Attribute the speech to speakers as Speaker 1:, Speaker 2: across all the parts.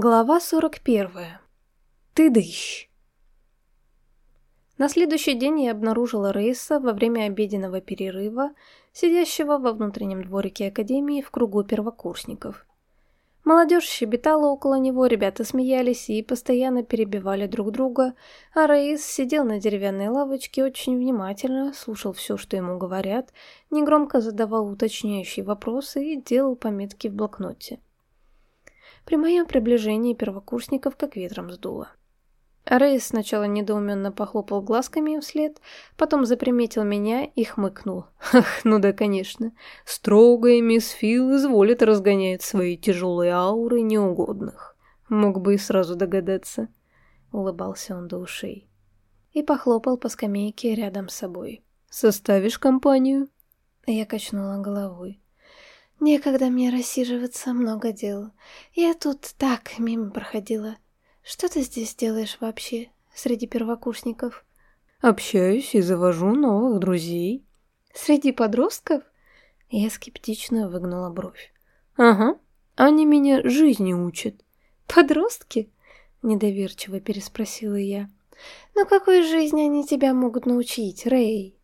Speaker 1: Глава 41. Ты дыщ. На следующий день я обнаружила Рейса во время обеденного перерыва, сидящего во внутреннем дворике Академии в кругу первокурсников. Молодежь щебетала около него, ребята смеялись и постоянно перебивали друг друга, а Рейс сидел на деревянной лавочке очень внимательно, слушал все, что ему говорят, негромко задавал уточняющие вопросы и делал пометки в блокноте. При моем приближении первокурсников как ветром сдуло. Рейс сначала недоуменно похлопал глазками вслед, потом заприметил меня и хмыкнул. Ах, ну да, конечно. Строгая мисс Фил изволит разгонять свои тяжелые ауры неугодных. Мог бы и сразу догадаться. Улыбался он до ушей. И похлопал по скамейке рядом с собой. «Составишь компанию?» Я качнула головой. Некогда мне рассиживаться, много дел. Я тут так мимо проходила. Что ты здесь делаешь вообще, среди первокурсников? Общаюсь и завожу новых друзей. Среди подростков? Я скептично выгнула бровь. Ага, они меня жизни учат. Подростки? Недоверчиво переспросила я. Но какой жизни они тебя могут научить, Рэй?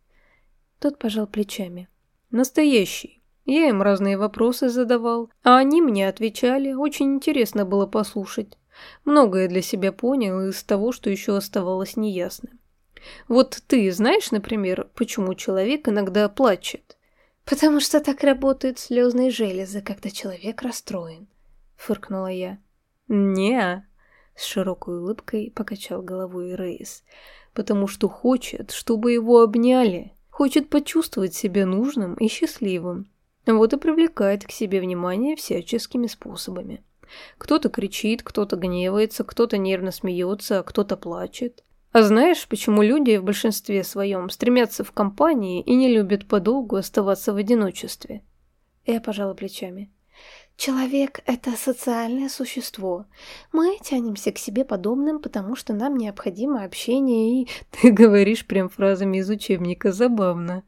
Speaker 1: Тот пожал плечами. Настоящий. Я им разные вопросы задавал, а они мне отвечали, очень интересно было послушать. Многое для себя понял из того, что еще оставалось неясным. Вот ты знаешь, например, почему человек иногда плачет? Потому что так работают слезные железы, когда человек расстроен, фыркнула я. не с широкой улыбкой покачал головой Рейс, потому что хочет, чтобы его обняли, хочет почувствовать себя нужным и счастливым. Вот и привлекает к себе внимание всяческими способами. Кто-то кричит, кто-то гневается, кто-то нервно смеется, а кто-то плачет. А знаешь, почему люди в большинстве своем стремятся в компании и не любят подолгу оставаться в одиночестве? Я пожала плечами. Человек – это социальное существо. Мы тянемся к себе подобным, потому что нам необходимо общение и... Ты говоришь прям фразами из учебника, забавно.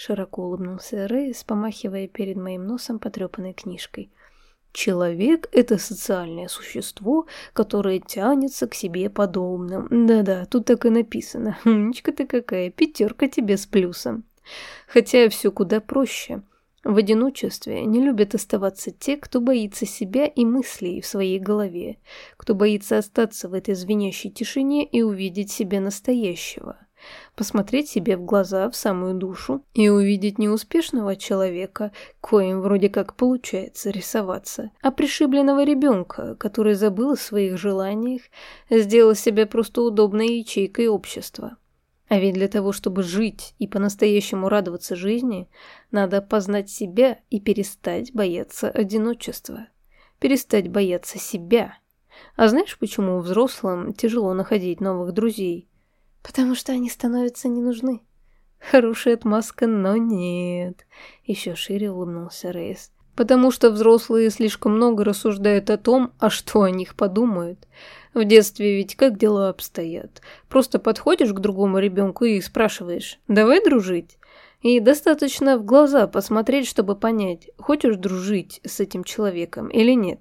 Speaker 1: Широко улыбнулся Рейс, помахивая перед моим носом потрепанной книжкой. Человек — это социальное существо, которое тянется к себе подобным. Да-да, тут так и написано. Умничка ты какая, пятерка тебе с плюсом. Хотя все куда проще. В одиночестве не любят оставаться те, кто боится себя и мыслей в своей голове, кто боится остаться в этой звенящей тишине и увидеть себя настоящего посмотреть себе в глаза, в самую душу и увидеть не успешного человека, коим вроде как получается рисоваться, а пришибленного ребенка, который забыл о своих желаниях, сделал себя просто удобной ячейкой общества. А ведь для того, чтобы жить и по-настоящему радоваться жизни, надо познать себя и перестать бояться одиночества. Перестать бояться себя. А знаешь, почему взрослым тяжело находить новых друзей? Потому что они становятся не нужны. Хорошая отмазка, но нет. Еще шире улыбнулся Рейс. Потому что взрослые слишком много рассуждают о том, а что о них подумают. В детстве ведь как дела обстоят? Просто подходишь к другому ребенку и спрашиваешь, давай дружить? И достаточно в глаза посмотреть, чтобы понять, хочешь дружить с этим человеком или нет.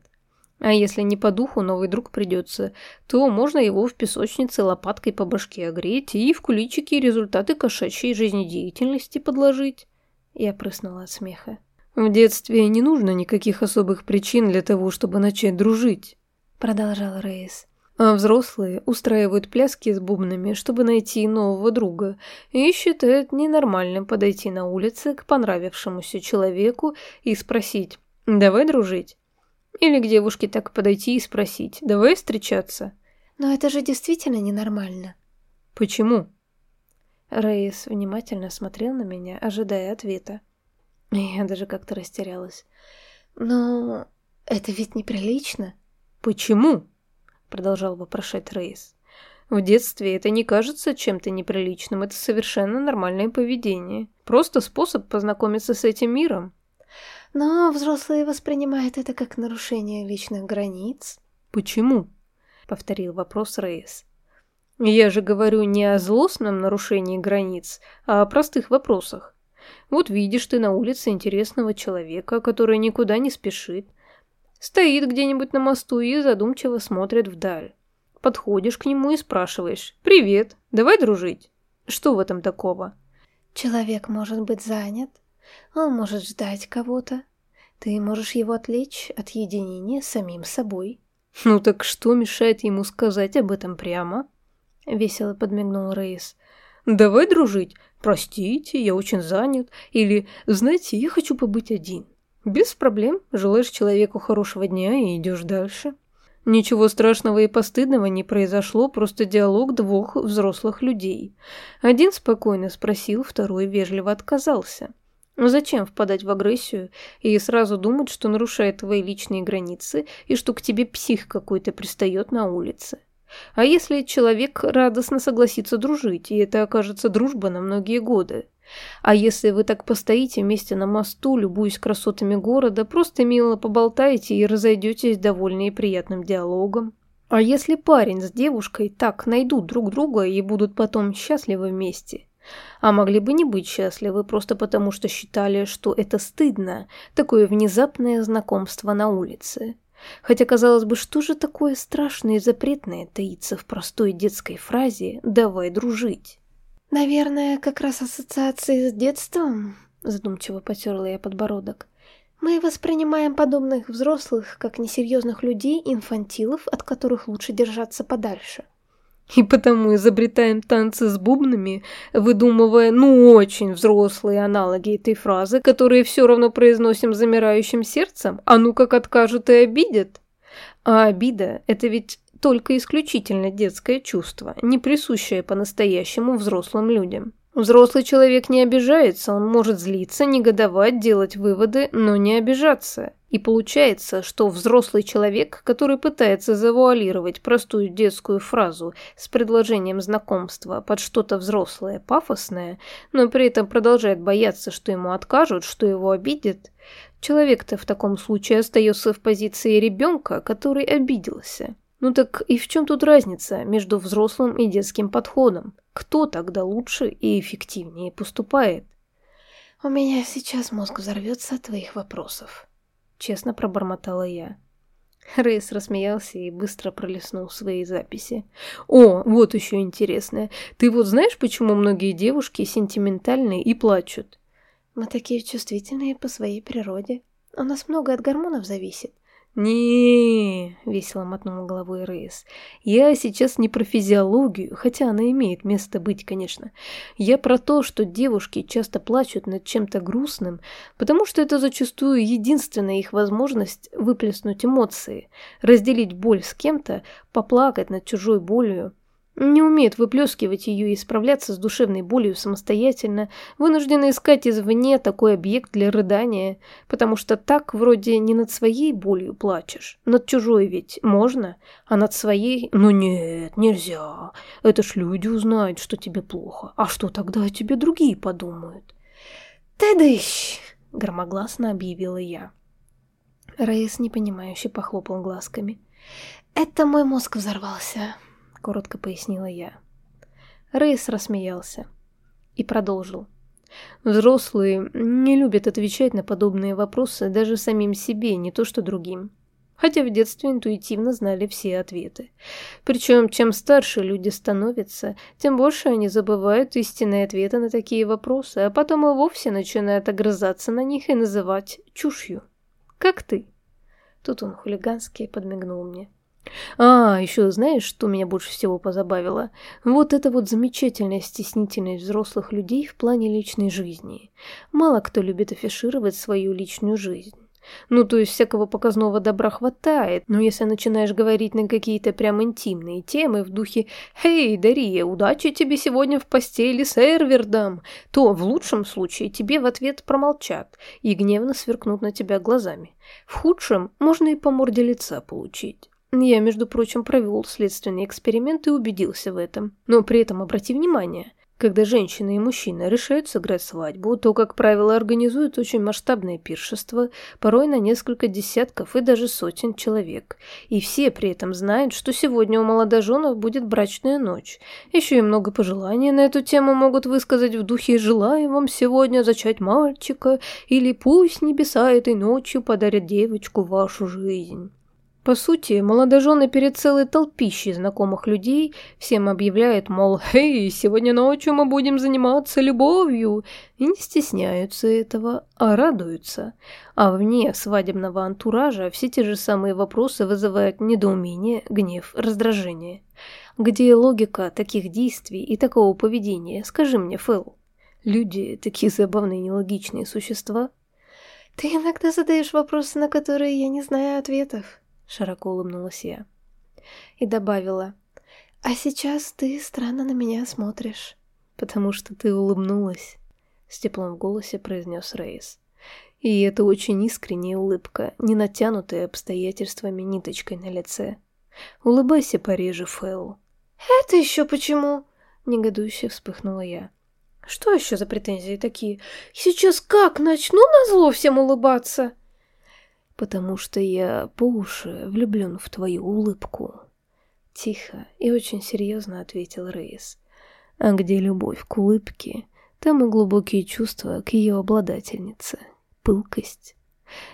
Speaker 1: А если не по духу новый друг придется, то можно его в песочнице лопаткой по башке огреть и в куличики результаты кошачьей жизнедеятельности подложить. Я прыснула от смеха. В детстве не нужно никаких особых причин для того, чтобы начать дружить, продолжал Рейс. А взрослые устраивают пляски с бубнами, чтобы найти нового друга, и считают ненормальным подойти на улице к понравившемуся человеку и спросить «давай дружить?». Или к девушке так подойти и спросить, давай встречаться. Но это же действительно ненормально. Почему? Рейс внимательно смотрел на меня, ожидая ответа. Я даже как-то растерялась. Но это ведь неприлично. Почему? Продолжал вопрошать Рейс. В детстве это не кажется чем-то неприличным, это совершенно нормальное поведение. Просто способ познакомиться с этим миром. Но взрослые воспринимают это как нарушение личных границ. Почему? Повторил вопрос Рейс. Я же говорю не о злостном нарушении границ, а о простых вопросах. Вот видишь ты на улице интересного человека, который никуда не спешит. Стоит где-нибудь на мосту и задумчиво смотрит вдаль. Подходишь к нему и спрашиваешь «Привет, давай дружить». Что в этом такого?
Speaker 2: Человек может быть занят, он может ждать кого-то. Ты можешь его отвлечь от единения с самим собой.
Speaker 1: Ну так что мешает ему сказать об этом прямо? Весело подмигнул Рейс. Давай дружить. Простите, я очень занят. Или, знаете, я хочу побыть один. Без проблем. Желаешь человеку хорошего дня и идешь дальше. Ничего страшного и постыдного не произошло, просто диалог двух взрослых людей. Один спокойно спросил, второй вежливо отказался. Зачем впадать в агрессию и сразу думать, что нарушает твои личные границы и что к тебе псих какой-то пристает на улице? А если человек радостно согласится дружить, и это окажется дружба на многие годы? А если вы так постоите вместе на мосту, любуясь красотами города, просто мило поболтаете и разойдетесь довольны и приятным диалогом? А если парень с девушкой так найдут друг друга и будут потом счастливы вместе? А могли бы не быть счастливы просто потому, что считали, что это стыдно, такое внезапное знакомство на улице. Хотя, казалось бы, что же такое страшное и запретное таится в простой детской фразе «давай дружить»?
Speaker 2: «Наверное, как раз ассоциации с детством», — задумчиво потерла я подбородок. «Мы воспринимаем подобных взрослых как несерьезных людей, инфантилов, от которых лучше держаться подальше».
Speaker 1: И потому изобретаем танцы с бубнами, выдумывая, ну, очень взрослые аналоги этой фразы, которые все равно произносим замирающим сердцем, а ну как откажут и обидят. А обида – это ведь только исключительно детское чувство, не присущее по-настоящему взрослым людям. Взрослый человек не обижается, он может злиться, негодовать, делать выводы, но не обижаться. И получается, что взрослый человек, который пытается завуалировать простую детскую фразу с предложением знакомства под что-то взрослое, пафосное, но при этом продолжает бояться, что ему откажут, что его обидят, человек-то в таком случае остается в позиции ребенка, который обиделся. Ну так и в чем тут разница между взрослым и детским подходом? Кто тогда лучше и эффективнее поступает?
Speaker 2: «У меня сейчас мозг взорвется от твоих вопросов», — честно пробормотала я.
Speaker 1: Рейс рассмеялся и быстро пролистнул свои записи. «О, вот еще интересное. Ты вот знаешь, почему многие девушки сентиментальные и плачут?»
Speaker 2: «Мы такие чувствительные по своей природе. У нас много от гормонов зависит
Speaker 1: не весело мотнул головой Рейс. «Я сейчас не про физиологию, хотя она имеет место быть, конечно. Я про то, что девушки часто плачут над чем-то грустным, потому что это зачастую единственная их возможность выплеснуть эмоции, разделить боль с кем-то, поплакать над чужой болью не умеет выплескивать ее и справляться с душевной болью самостоятельно, вынуждена искать извне такой объект для рыдания, потому что так вроде не над своей болью плачешь, над чужой ведь можно, а над своей, ну нет, нельзя, это ж люди узнают, что тебе плохо, а что тогда о тебе другие подумают?
Speaker 2: «Ты дыщ!» — громогласно объявила я.
Speaker 1: Раис непонимающе похлопал глазками.
Speaker 2: «Это мой мозг взорвался», —
Speaker 1: коротко пояснила я. Рейс рассмеялся и продолжил. Взрослые не любят отвечать на подобные вопросы даже самим себе, не то что другим. Хотя в детстве интуитивно знали все ответы. Причем, чем старше люди становятся, тем больше они забывают истинные ответы на такие вопросы, а потом и вовсе начинают огрызаться на них и называть чушью. Как ты? Тут он хулигански подмигнул мне. А, еще знаешь, что меня больше всего позабавило? Вот это вот замечательная стеснительность взрослых людей в плане личной жизни. Мало кто любит афишировать свою личную жизнь. Ну, то есть всякого показного добра хватает, но если начинаешь говорить на какие-то прям интимные темы в духе «Эй, Дария, удачи тебе сегодня в постели с Эрвердом», то в лучшем случае тебе в ответ промолчат и гневно сверкнут на тебя глазами. В худшем можно и по морде лица получить. Я, между прочим, провел следственный эксперимент и убедился в этом. Но при этом обрати внимание, Когда женщина и мужчина решают сыграть свадьбу, то, как правило, организуют очень масштабное пиршество, порой на несколько десятков и даже сотен человек. И все при этом знают, что сегодня у молодоженов будет брачная ночь. Еще и много пожеланий на эту тему могут высказать в духе «желаем вам сегодня зачать мальчика» или «пусть небеса этой ночью подарят девочку вашу жизнь». По сути, молодожены перед целой толпищей знакомых людей всем объявляют, мол, «Эй, сегодня ночью мы будем заниматься любовью!» и не стесняются этого, а радуются. А вне свадебного антуража все те же самые вопросы вызывают недоумение, гнев, раздражение. Где логика таких действий и такого поведения, скажи мне, Фэл? Люди – такие забавные нелогичные существа.
Speaker 2: Ты иногда задаешь вопросы, на которые я не знаю ответов.
Speaker 1: Широко улыбнулась я.
Speaker 2: И добавила. А сейчас ты странно на меня смотришь.
Speaker 1: Потому что ты улыбнулась. С теплом в голосе произнес Рейс. И это очень искренняя улыбка, не натянутая обстоятельствами ниточкой на лице. Улыбайся пореже, Фэл.
Speaker 2: «Это еще почему?» — негодующе вспыхнула я.
Speaker 1: «Что еще за претензии такие? Сейчас как начну на зло всем улыбаться?» Потому что я по уши влюблен в твою улыбку». Тихо и очень серьезно ответил Рейс. «А где любовь к улыбке, там и глубокие чувства к ее обладательнице, пылкость.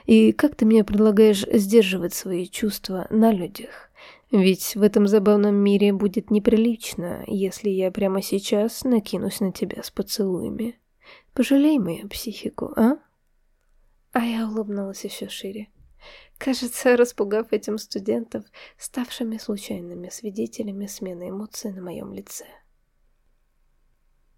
Speaker 1: И как ты мне предлагаешь сдерживать свои чувства на людях? Ведь в этом забавном мире будет неприлично, если я прямо сейчас накинусь на тебя с поцелуями. Пожалей мою психику, а?»
Speaker 2: А я улыбнулась еще шире. Кажется, распугав этим студентов, ставшими случайными свидетелями смены эмоций на моем лице.